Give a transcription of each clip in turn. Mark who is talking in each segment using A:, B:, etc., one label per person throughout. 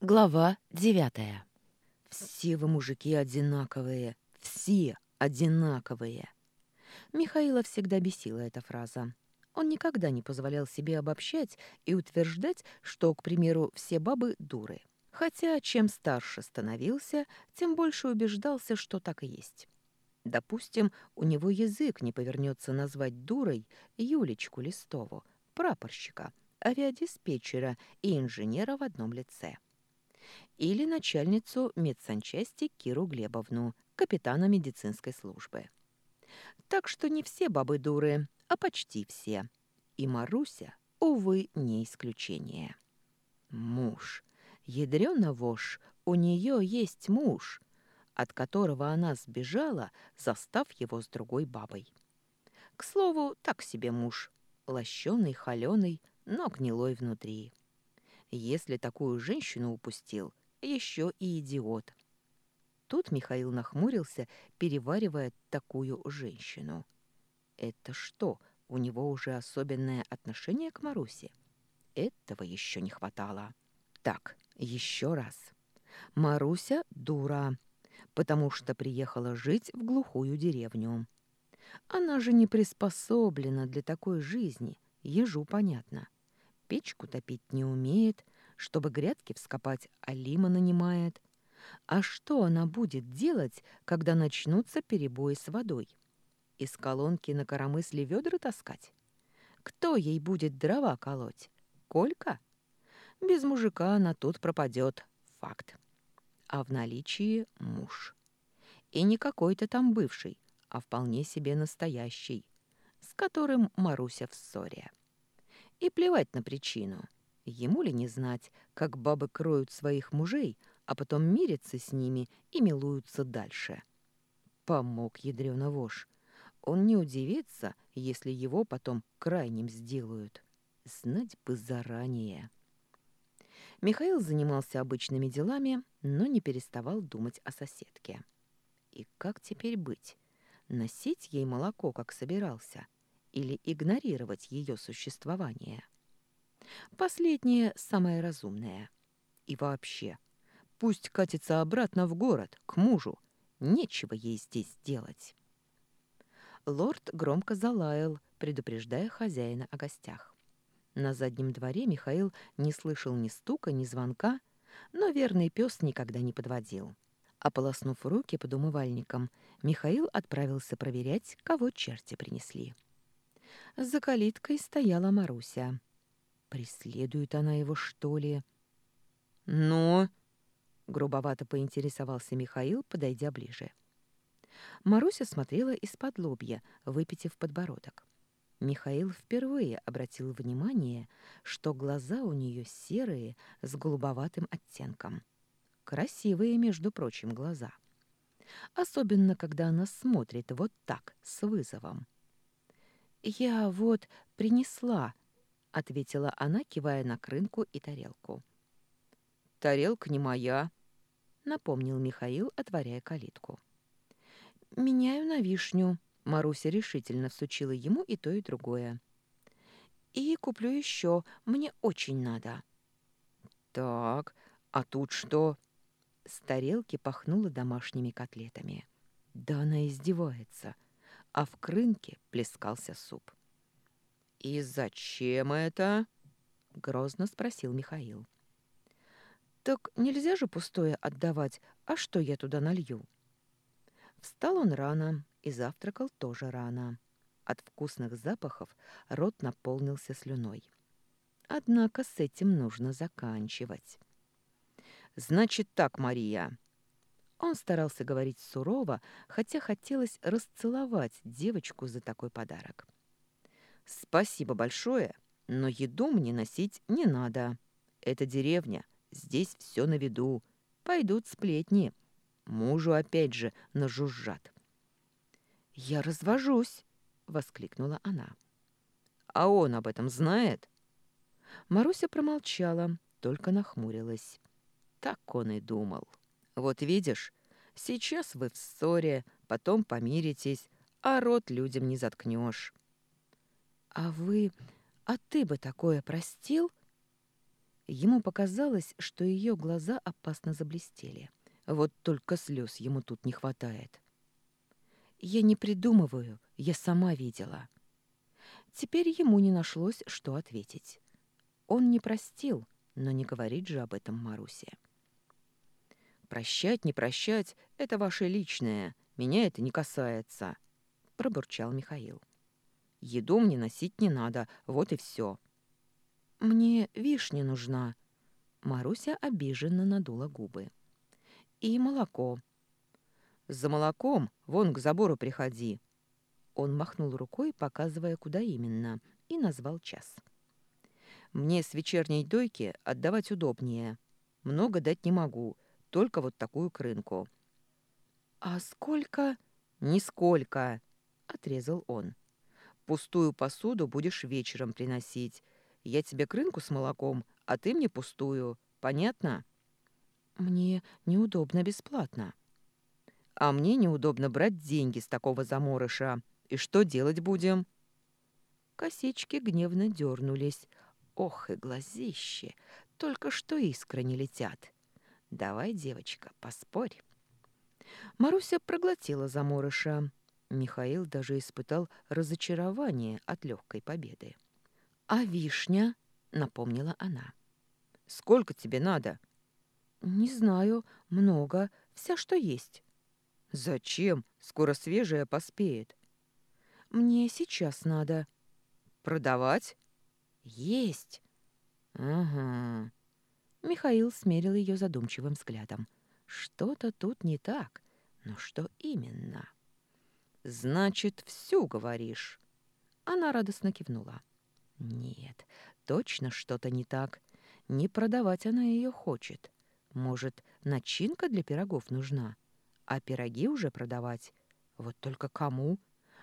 A: Глава девятая. «Все вы, мужики, одинаковые, все одинаковые!» Михаила всегда бесила эта фраза. Он никогда не позволял себе обобщать и утверждать, что, к примеру, все бабы дуры. Хотя чем старше становился, тем больше убеждался, что так и есть. Допустим, у него язык не повернется назвать дурой Юлечку Листову, прапорщика, авиадиспетчера и инженера в одном лице или начальницу медсанчасти Киру Глебовну, капитана медицинской службы. Так что не все бабы дуры, а почти все. И Маруся, увы, не исключение. Муж. Ядрёна вошь, у нее есть муж, от которого она сбежала, застав его с другой бабой. К слову, так себе муж. Лощеный, холеный, но гнилой внутри. Если такую женщину упустил, еще и идиот. Тут Михаил нахмурился, переваривая такую женщину. Это что, у него уже особенное отношение к Марусе? Этого еще не хватало. Так, еще раз. Маруся дура, потому что приехала жить в глухую деревню. Она же не приспособлена для такой жизни, ежу понятно. Печку топить не умеет, чтобы грядки вскопать, Алима нанимает. А что она будет делать, когда начнутся перебои с водой? Из колонки на коромысле ведра таскать? Кто ей будет дрова колоть? Колька? Без мужика она тут пропадет. Факт. А в наличии муж. И не какой-то там бывший, а вполне себе настоящий, с которым Маруся в ссоре. И плевать на причину — Ему ли не знать, как бабы кроют своих мужей, а потом мирятся с ними и милуются дальше? Помог ядрёна вошь. Он не удивится, если его потом крайним сделают. Знать бы заранее. Михаил занимался обычными делами, но не переставал думать о соседке. И как теперь быть? Носить ей молоко, как собирался, или игнорировать ее существование? — Последнее самое разумное. И вообще, пусть катится обратно в город, к мужу. Нечего ей здесь делать. Лорд громко залаял, предупреждая хозяина о гостях. На заднем дворе Михаил не слышал ни стука, ни звонка, но верный пес никогда не подводил. Ополоснув руки под умывальником, Михаил отправился проверять, кого черти принесли. За калиткой стояла Маруся. Преследует она его, что ли? Но... Грубовато поинтересовался Михаил, подойдя ближе. Маруся смотрела из-под лобья, выпитив подбородок. Михаил впервые обратил внимание, что глаза у нее серые с голубоватым оттенком. Красивые, между прочим, глаза. Особенно, когда она смотрит вот так, с вызовом. «Я вот принесла», — ответила она, кивая на крынку и тарелку. «Тарелка не моя», — напомнил Михаил, отворяя калитку. «Меняю на вишню», — Маруся решительно всучила ему и то, и другое. «И куплю еще, мне очень надо». «Так, а тут что?» С тарелки пахнуло домашними котлетами. Да она издевается, а в крынке плескался суп. «И зачем это?» — грозно спросил Михаил. «Так нельзя же пустое отдавать, а что я туда налью?» Встал он рано и завтракал тоже рано. От вкусных запахов рот наполнился слюной. Однако с этим нужно заканчивать. «Значит так, Мария!» Он старался говорить сурово, хотя хотелось расцеловать девочку за такой подарок. «Спасибо большое, но еду мне носить не надо. Это деревня, здесь все на виду. Пойдут сплетни. Мужу опять же нажужжат». «Я развожусь!» — воскликнула она. «А он об этом знает?» Маруся промолчала, только нахмурилась. Так он и думал. «Вот видишь, сейчас вы в ссоре, потом помиритесь, а рот людям не заткнешь. «А вы... А ты бы такое простил?» Ему показалось, что ее глаза опасно заблестели. Вот только слез ему тут не хватает. «Я не придумываю, я сама видела». Теперь ему не нашлось, что ответить. Он не простил, но не говорит же об этом Марусе. «Прощать, не прощать — это ваше личное, меня это не касается», — пробурчал Михаил. «Еду мне носить не надо, вот и все. «Мне вишня нужна». Маруся обиженно надула губы. «И молоко». «За молоком вон к забору приходи». Он махнул рукой, показывая, куда именно, и назвал час. «Мне с вечерней дойки отдавать удобнее. Много дать не могу, только вот такую крынку». «А сколько?» «Нисколько», — отрезал он. «Пустую посуду будешь вечером приносить, я тебе крынку с молоком, а ты мне пустую. Понятно? Мне неудобно бесплатно. А мне неудобно брать деньги с такого заморыша. И что делать будем? Косички гневно дернулись. Ох и глазище! Только что искры не летят. Давай, девочка, поспорь. Маруся проглотила заморыша. Михаил даже испытал разочарование от легкой победы. «А вишня?» — напомнила она. «Сколько тебе надо?» «Не знаю. Много. Вся, что есть». «Зачем? Скоро свежая поспеет». «Мне сейчас надо». «Продавать?» «Есть». «Ага». Михаил смерил ее задумчивым взглядом. «Что-то тут не так. Но что именно?» «Значит, всю говоришь?» Она радостно кивнула. Нет, точно что-то не так. Не продавать она ее хочет. Может, начинка для пирогов нужна? А пироги уже продавать? Вот только кому?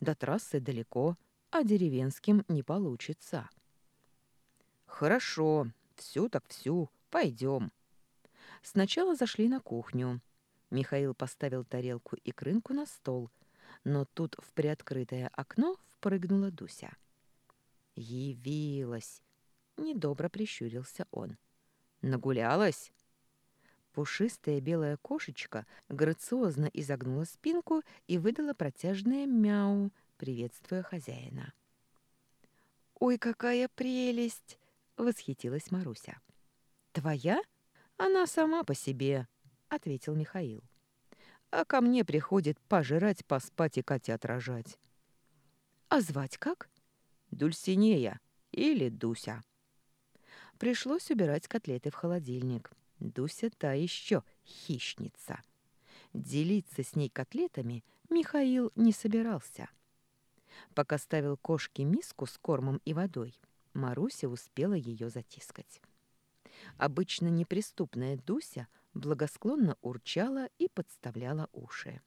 A: До трассы далеко, а деревенским не получится. Хорошо, всю так всю, пойдем. Сначала зашли на кухню. Михаил поставил тарелку и крынку на стол, но тут в приоткрытое окно впрыгнула Дуся. Явилась. Недобро прищурился он. Нагулялась? Пушистая белая кошечка грациозно изогнула спинку и выдала протяжное мяу, приветствуя хозяина. «Ой, какая прелесть!» — восхитилась Маруся. «Твоя? Она сама по себе», — ответил Михаил. «А ко мне приходит пожирать, поспать и котят рожать». «А звать как?» Дульсинея или Дуся. Пришлось убирать котлеты в холодильник. Дуся та еще хищница. Делиться с ней котлетами Михаил не собирался. Пока ставил кошке миску с кормом и водой, Маруся успела ее затискать. Обычно неприступная Дуся благосклонно урчала и подставляла уши.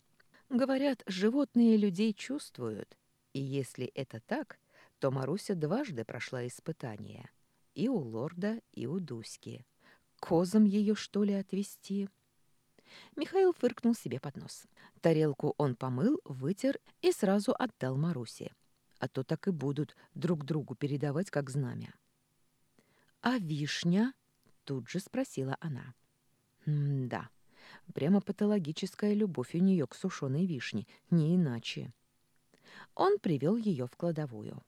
A: Говорят, животные людей чувствуют, и если это так, то Маруся дважды прошла испытание. И у лорда, и у Дуськи. Козам ее, что ли, отвезти? Михаил фыркнул себе под нос. Тарелку он помыл, вытер и сразу отдал Марусе. А то так и будут друг другу передавать, как знамя. «А вишня?» — тут же спросила она. «Да, прямо патологическая любовь у нее к сушеной вишне, не иначе». Он привел ее в кладовую.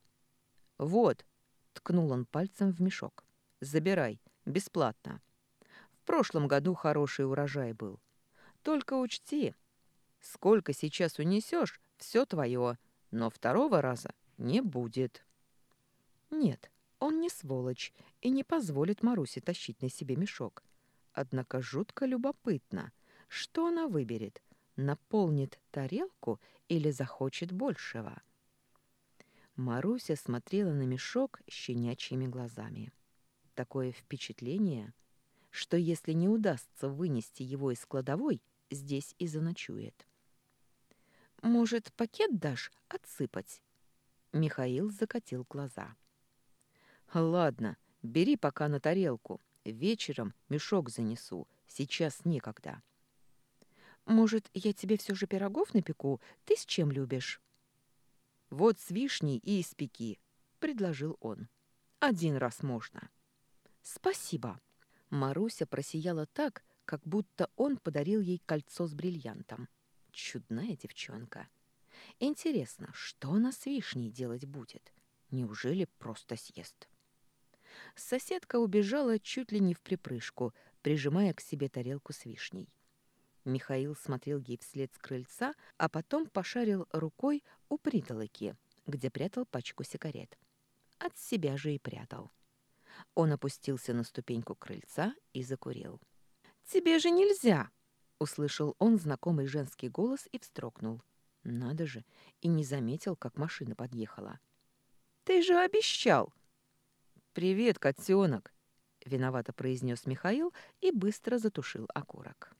A: «Вот», — ткнул он пальцем в мешок, — «забирай, бесплатно. В прошлом году хороший урожай был. Только учти, сколько сейчас унесешь, все твое, но второго раза не будет». Нет, он не сволочь и не позволит Марусе тащить на себе мешок. Однако жутко любопытно, что она выберет, наполнит тарелку или захочет большего. Маруся смотрела на мешок щенячьими глазами. Такое впечатление, что если не удастся вынести его из кладовой, здесь и заночует. «Может, пакет дашь отсыпать?» Михаил закатил глаза. «Ладно, бери пока на тарелку. Вечером мешок занесу. Сейчас некогда». «Может, я тебе все же пирогов напеку? Ты с чем любишь?» «Вот с вишней и испеки», — предложил он. «Один раз можно». «Спасибо». Маруся просияла так, как будто он подарил ей кольцо с бриллиантом. Чудная девчонка. Интересно, что она с вишней делать будет? Неужели просто съест? Соседка убежала чуть ли не в припрыжку, прижимая к себе тарелку с вишней. Михаил смотрел ей вслед с крыльца, а потом пошарил рукой у притолоки, где прятал пачку сигарет. От себя же и прятал. Он опустился на ступеньку крыльца и закурил. «Тебе же нельзя!» — услышал он знакомый женский голос и встрогнул. Надо же, и не заметил, как машина подъехала. «Ты же обещал!» «Привет, котенок!» — виновато произнес Михаил и быстро затушил окурок.